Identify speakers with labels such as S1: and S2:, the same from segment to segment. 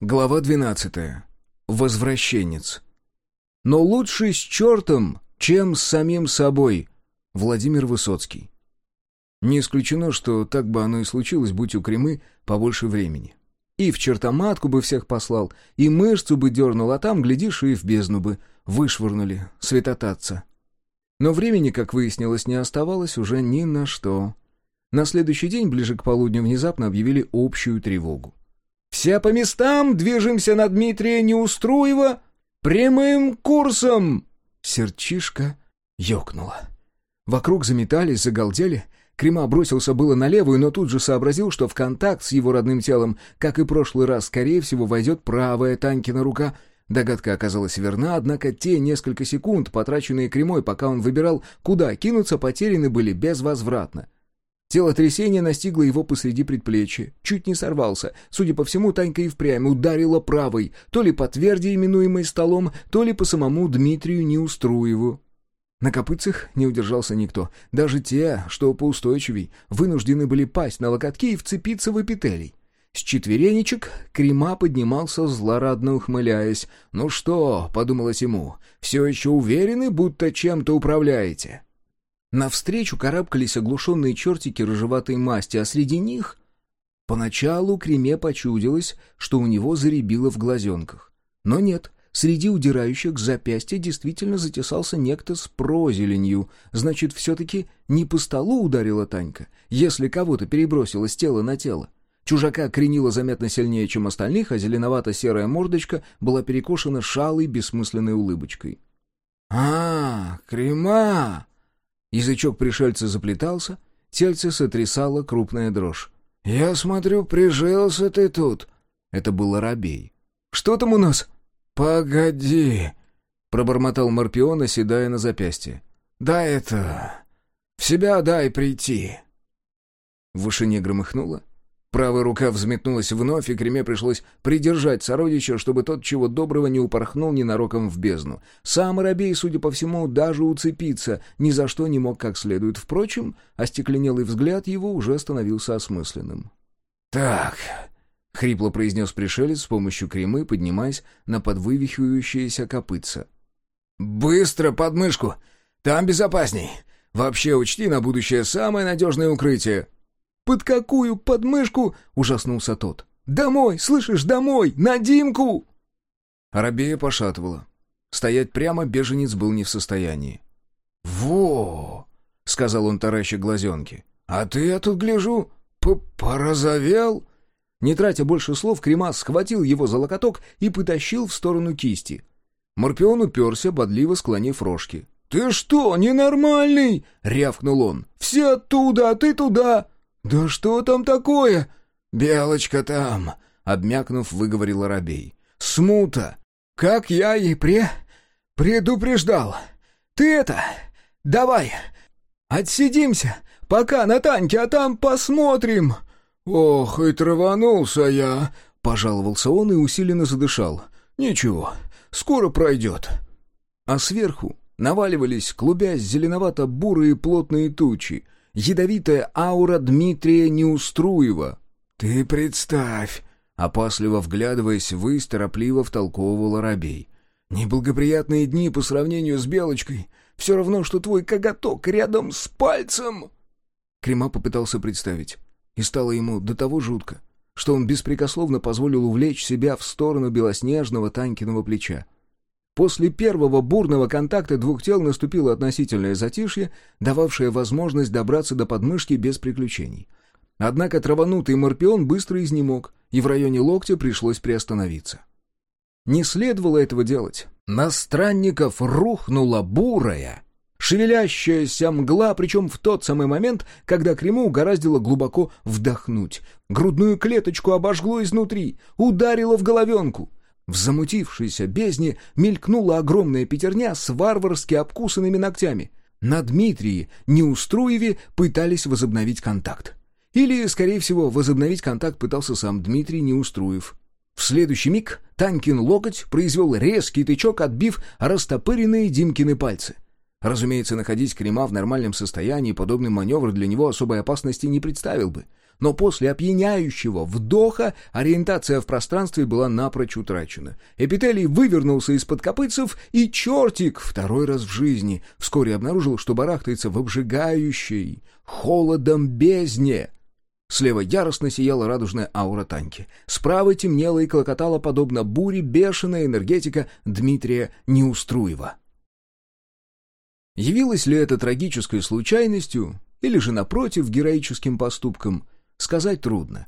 S1: Глава 12. Возвращенец. Но лучше с чертом, чем с самим собой. Владимир Высоцкий. Не исключено, что так бы оно и случилось, будь у Кремы побольше времени. И в чертоматку бы всех послал, и мышцу бы дернул, а там, глядишь, и в бездну бы вышвырнули святотатца. Но времени, как выяснилось, не оставалось уже ни на что. На следующий день, ближе к полудню, внезапно объявили общую тревогу. Все по местам, движемся на Дмитрия Неуструева прямым курсом!» Серчишка ёкнула. Вокруг заметались, загалдели. Крема бросился было на левую, но тут же сообразил, что в контакт с его родным телом, как и прошлый раз, скорее всего, войдет правая Танькина рука. Догадка оказалась верна, однако те несколько секунд, потраченные Кремой, пока он выбирал, куда кинуться, потеряны были безвозвратно. Тело трясения настигло его посреди предплечья. Чуть не сорвался. Судя по всему, Танька и впрямь ударила правой, то ли по тверди, именуемой столом, то ли по самому Дмитрию Неуструеву. На копытцах не удержался никто. Даже те, что поустойчивей, вынуждены были пасть на локотки и вцепиться в эпителий. С четверенечек Крема поднимался, злорадно ухмыляясь. «Ну что?» — подумалось ему. «Все еще уверены, будто чем-то управляете?» Навстречу карабкались оглушенные чертики рыжеватой масти, а среди них... Поначалу Креме почудилось, что у него заребило в глазенках. Но нет, среди удирающих к запястья действительно затесался некто с прозеленью. Значит, все-таки не по столу ударила Танька, если кого-то перебросила с тела на тело. Чужака кренило заметно сильнее, чем остальных, а зеленовато-серая мордочка была перекошена шалой бессмысленной улыбочкой. «А, крема!» Язычок пришельца заплетался, тельце сотрясало крупная дрожь. «Я смотрю, прижился ты тут!» Это был Арабей. «Что там у нас?» «Погоди!» — пробормотал Морпион, оседая на запястье. «Дай это... В себя дай прийти!» В вышине громыхнуло, Правая рука взметнулась вновь, и Креме пришлось придержать сородича, чтобы тот чего доброго не упорхнул ненароком в бездну. Сам Арабей, судя по всему, даже уцепиться ни за что не мог как следует. Впрочем, остекленелый взгляд его уже становился осмысленным. «Так», — хрипло произнес пришелец с помощью кремы, поднимаясь на подвывихивающееся копытце. «Быстро под мышку! Там безопасней! Вообще учти на будущее самое надежное укрытие!» «Под какую подмышку?» — ужаснулся тот. «Домой, слышишь, домой! На Димку!» Арабея пошатывала. Стоять прямо беженец был не в состоянии. «Во!» — сказал он, тараща глазенки. «А ты, я тут гляжу, порозовел?» Не тратя больше слов, Кремас схватил его за локоток и потащил в сторону кисти. Морпион уперся, бодливо склонив рожки. «Ты что, ненормальный?» — рявкнул он. «Все оттуда, а ты туда!» «Да что там такое?» «Белочка там», — обмякнув, выговорил Арабей. «Смута! Как я и пре... предупреждал! Ты это... давай! Отсидимся, пока на танке, а там посмотрим!» «Ох, и траванулся я!» — пожаловался он и усиленно задышал. «Ничего, скоро пройдет». А сверху наваливались, клубясь зеленовато-бурые плотные тучи — ядовитая аура Дмитрия Неуструева. «Ты представь!» — опасливо вглядываясь ввысь, торопливо втолковывал Арабей. «Неблагоприятные дни по сравнению с Белочкой. Все равно, что твой коготок рядом с пальцем!» Крема попытался представить, и стало ему до того жутко, что он беспрекословно позволил увлечь себя в сторону белоснежного Танькиного плеча. После первого бурного контакта двух тел наступило относительное затишье, дававшее возможность добраться до подмышки без приключений. Однако траванутый морпион быстро изнемог, и в районе локтя пришлось приостановиться. Не следовало этого делать. На странников рухнула бурая, шевелящаяся мгла, причем в тот самый момент, когда Крему угораздило глубоко вдохнуть. Грудную клеточку обожгло изнутри, ударило в головенку. В замутившейся бездне мелькнула огромная пятерня с варварски обкусанными ногтями. На Дмитрии Неуструеве пытались возобновить контакт. Или, скорее всего, возобновить контакт пытался сам Дмитрий Неуструев. В следующий миг Танькин локоть произвел резкий тычок, отбив растопыренные Димкины пальцы. Разумеется, находить Крема в нормальном состоянии подобный маневр для него особой опасности не представил бы — но после опьяняющего вдоха ориентация в пространстве была напрочь утрачена. Эпителий вывернулся из-под копытцев, и чертик второй раз в жизни вскоре обнаружил, что барахтается в обжигающей холодом бездне. Слева яростно сияла радужная аура Таньки. Справа темнела и клокотала, подобно буре, бешеная энергетика Дмитрия Неуструева. Явилась ли это трагической случайностью, или же, напротив, героическим поступком, сказать трудно.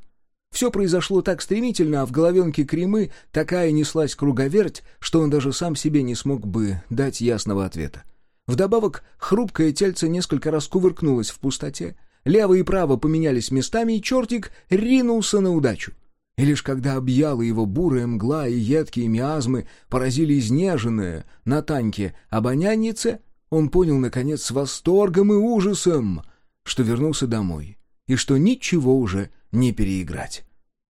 S1: Все произошло так стремительно, а в головенке Кремы такая неслась круговерть, что он даже сам себе не смог бы дать ясного ответа. Вдобавок, хрупкое тельце несколько раз кувыркнулось в пустоте, лево и право поменялись местами, и чертик ринулся на удачу. И лишь когда объяла его бурая мгла и едкие миазмы поразили изнеженное на танке обоняннице, он понял, наконец, с восторгом и ужасом, что вернулся домой, и что ничего уже не переиграть.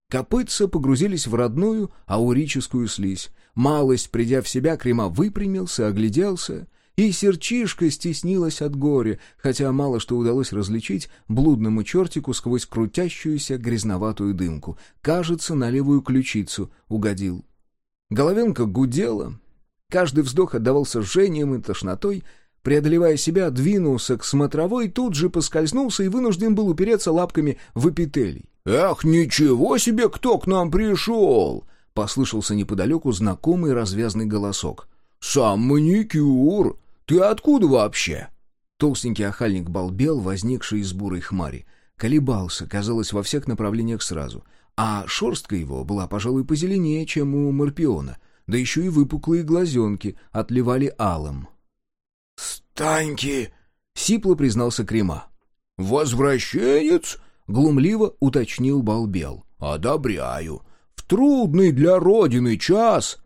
S1: Копытца погрузились в родную аурическую слизь. Малость, придя в себя, Крема выпрямился, огляделся, и серчишка стеснилась от горя, хотя мало что удалось различить блудному чертику сквозь крутящуюся грязноватую дымку. Кажется, на левую ключицу угодил. Головенка гудела, каждый вздох отдавался жжением и тошнотой, преодолевая себя, двинулся к смотровой, тут же поскользнулся и вынужден был упереться лапками в эпителий. «Эх, ничего себе, кто к нам пришел!» — послышался неподалеку знакомый развязный голосок. «Сам маникюр! Ты откуда вообще?» Толстенький охальник балбел, возникший из бурой хмари. Колебался, казалось, во всех направлениях сразу. А шерстка его была, пожалуй, позеленее, чем у Морпиона. Да еще и выпуклые глазенки отливали алым.
S2: «Таньки!»
S1: — сипло признался Крема.
S2: «Возвращенец?»
S1: — глумливо уточнил Балбел.
S2: «Одобряю. В трудный для Родины час!»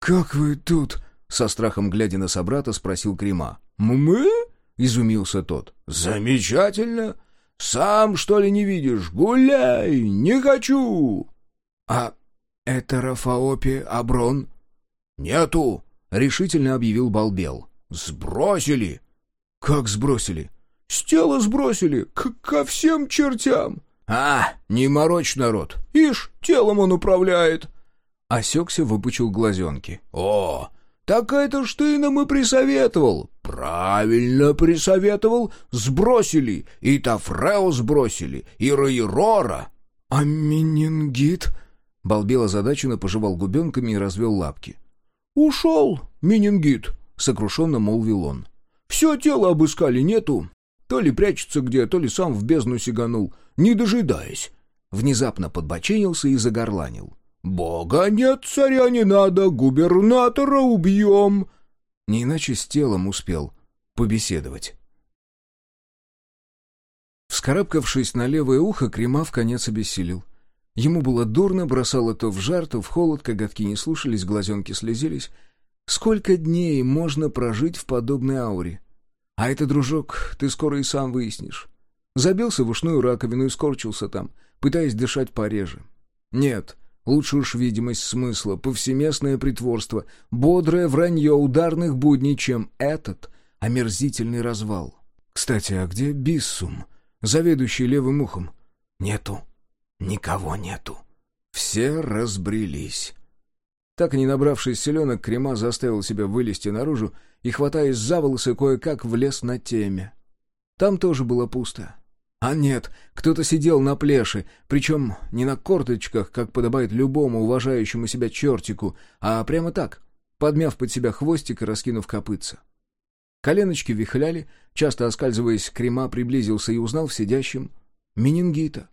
S1: «Как вы тут?» — со страхом глядя на собрата спросил Крема.
S2: «Мы?»
S1: — изумился тот.
S2: «Замечательно! Сам, что ли, не видишь? Гуляй! Не хочу!»
S1: «А это Рафаопи Аброн?»
S2: «Нету!»
S1: — решительно объявил Балбел.
S2: «Сбросили!»
S1: «Как сбросили?»
S2: «С тела сбросили, к ко всем чертям!»
S1: «А, не морочь народ!
S2: Ишь, телом он управляет!»
S1: Осекся, выпучил глазенки.
S2: «О, так это ж ты нам и присоветовал!» «Правильно присоветовал! Сбросили! И Тафрео сбросили, и Рейрора!»
S1: «А менингит?» Балбел озадаченно пожевал губенками и развел лапки.
S2: «Ушел, менингит!»
S1: — сокрушенно молвил он.
S2: «Все тело обыскали, нету. То ли прячется где, то ли сам в бездну сиганул, не дожидаясь».
S1: Внезапно подбоченился и загорланил.
S2: «Бога нет, царя не надо, губернатора убьем!»
S1: Не иначе с телом успел побеседовать. Вскарабкавшись на левое ухо, Крема в конец обессилел. Ему было дурно, бросало то в жар, то в холод, коготки не слушались, глазенки слезились. Сколько дней можно прожить в подобной ауре? А это, дружок, ты скоро и сам выяснишь. Забился в ушную раковину и скорчился там, пытаясь дышать пореже. Нет, лучше уж видимость смысла, повсеместное притворство, бодрое вранье ударных будней, чем этот омерзительный развал. Кстати, а где Биссум, заведующий левым ухом? Нету. Никого нету. Все разбрелись. Так не набравшись селенок, Крема заставил себя вылезти наружу и, хватаясь за волосы, кое-как влез на теме. Там тоже было пусто. А нет, кто-то сидел на плеше, причем не на корточках, как подобает любому уважающему себя чертику, а прямо так, подмяв под себя хвостик и раскинув копытца. Коленочки вихляли, часто оскальзываясь, Крема приблизился и узнал в сидящем менингита.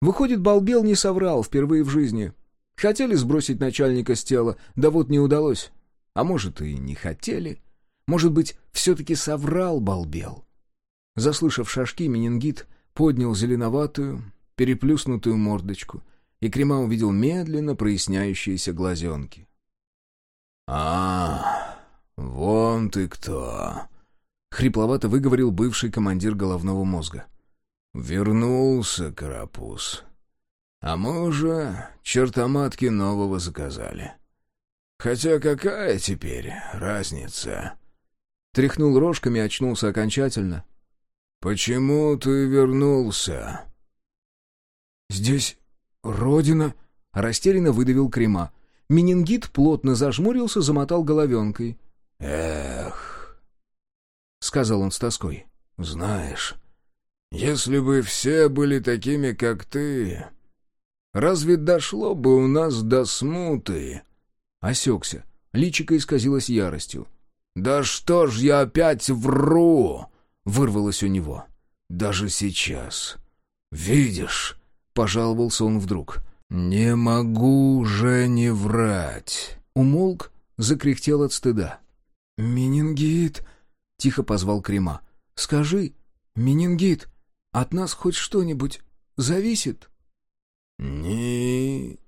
S1: Выходит, Балбел не соврал впервые в жизни — Хотели сбросить начальника с тела, да вот не удалось. А может, и не хотели. Может быть, все-таки соврал балбел. Заслышав шажки, менингит поднял зеленоватую, переплюснутую мордочку, и Крема увидел медленно проясняющиеся глазенки.
S2: «А, вон ты кто!»
S1: — хрипловато выговорил бывший командир головного мозга.
S2: «Вернулся, карапуз. А мы уже чертоматки нового заказали. Хотя какая теперь разница?»
S1: Тряхнул рожками, очнулся окончательно.
S2: «Почему ты вернулся?»
S1: «Здесь родина», — растерянно выдавил Крема. Менингит плотно зажмурился, замотал головенкой.
S2: «Эх», — сказал он с тоской, — «знаешь, если бы все были такими, как ты, разве дошло бы у нас до смуты?»
S1: Осекся, личико исказилось яростью.
S2: «Да что ж я опять вру!» — вырвалось у него. «Даже сейчас. Видишь?» — пожаловался он вдруг. «Не могу же не врать!»
S1: Умолк, закряхтел от стыда. «Менингит!» — тихо позвал Крема. «Скажи, менингит, от нас хоть что-нибудь зависит?»
S2: «Ничего!»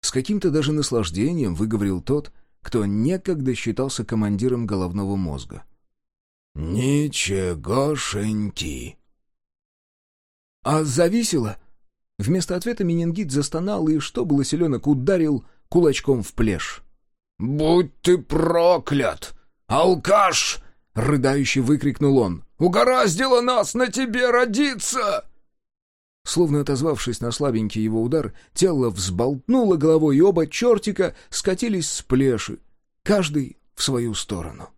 S1: С каким-то даже наслаждением выговорил тот, кто некогда считался командиром головного мозга.
S2: «Ничегошеньки!»
S1: «А зависело?» Вместо ответа менингит застонал и, что было селенок, ударил кулачком в плешь.
S2: «Будь ты проклят! Алкаш!» — рыдающе выкрикнул он. «Угораздило нас на тебе родиться!»
S1: Словно отозвавшись на слабенький его удар, тело взболтнуло головой, и оба чертика скатились с плеши, каждый в свою сторону.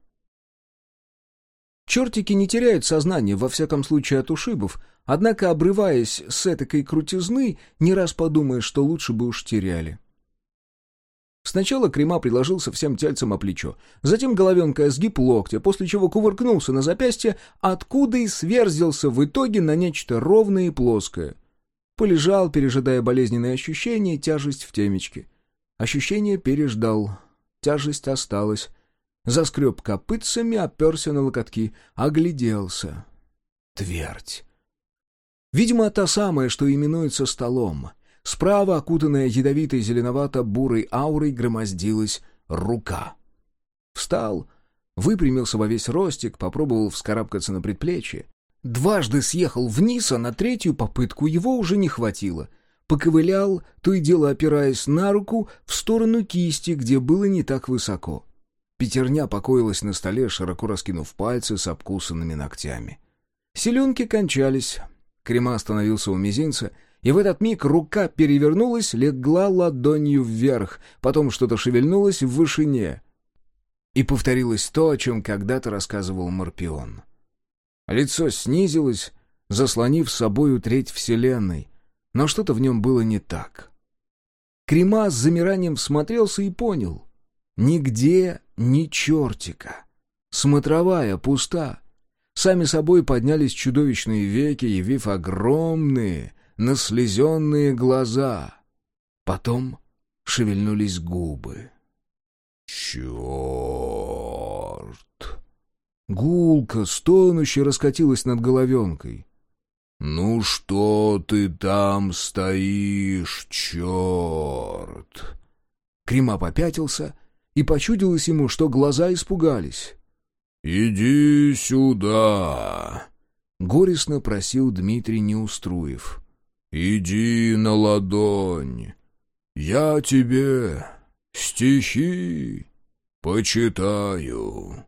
S1: Чертики не теряют сознания, во всяком случае от ушибов, однако, обрываясь с этакой крутизны, не раз подумаешь, что лучше бы уж теряли. Сначала Крема приложился всем тельцем о плечо, затем головенкой сгиб локтя, после чего кувыркнулся на запястье, откуда и сверзился в итоге на нечто ровное и плоское. Полежал, пережидая болезненные ощущения и тяжесть в темечке. Ощущение переждал, тяжесть осталась. Заскреб копытцами, оперся на локотки, огляделся. Твердь. Видимо, та самая, что именуется столом — Справа, окутанная ядовитой зеленовато-бурой аурой, громоздилась рука. Встал, выпрямился во весь ростик, попробовал вскарабкаться на предплечье. Дважды съехал вниз, а на третью попытку его уже не хватило. Поковылял, то и дело опираясь на руку, в сторону кисти, где было не так высоко. Пятерня покоилась на столе, широко раскинув пальцы с обкусанными ногтями. Селенки кончались. Крема остановился у мизинца — и в этот миг рука перевернулась, легла ладонью вверх, потом что-то шевельнулось в вышине. И повторилось то, о чем когда-то рассказывал Морпион. Лицо снизилось, заслонив собою треть вселенной, но что-то в нем было не так. Крема с замиранием всмотрелся и понял. Нигде ни чертика. Смотровая пуста. Сами собой поднялись чудовищные веки, явив огромные, наслезенные глаза. Потом шевельнулись губы.
S2: «Черт!»
S1: Гулка, стонуще раскатилась над головенкой.
S2: «Ну что ты там стоишь, черт?»
S1: Крима попятился, и почудилось ему, что глаза испугались.
S2: «Иди сюда!»
S1: — горестно просил Дмитрий Неуструев.
S2: «Иди на ладонь, я тебе стихи почитаю».